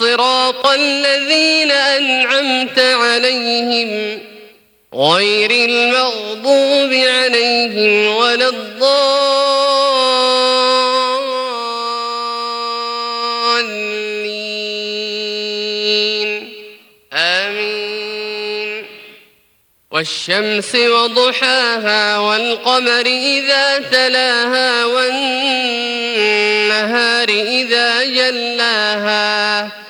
صراط الذين أنعمت عليهم غير المغضوب عليهم ولا الضالين. آمين. والشمس وضحاها والقمر إذا تلاها والنهار إذا جلاها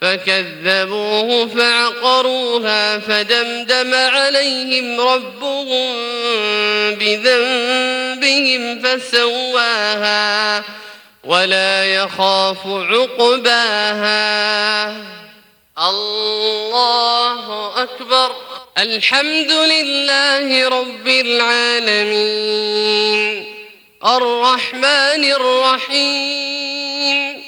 فكذبوه فعقروها فدمدم عليهم ربهم بذنبهم فسواها ولا يخاف عقباها. الله أكبر. الحمد لله رب العالمين. الرحمن الرحيم.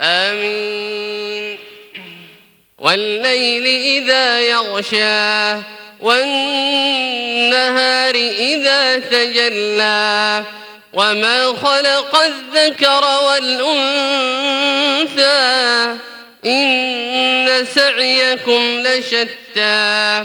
آمين. والليل إذا يغشى والنهار إذا تجلى وما خلق الذكر والأنثى إن سعيكم لشتى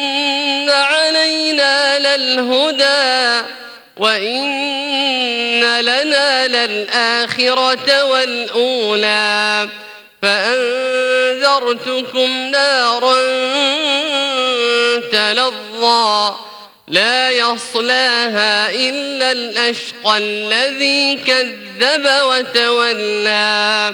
علينا للهدى وإن لنا للآخرة والأولى فأنذرتكم نارا تلظى لا يصلاها إلا الأشقى الذي كذب وتولى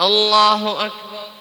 الله أكبر.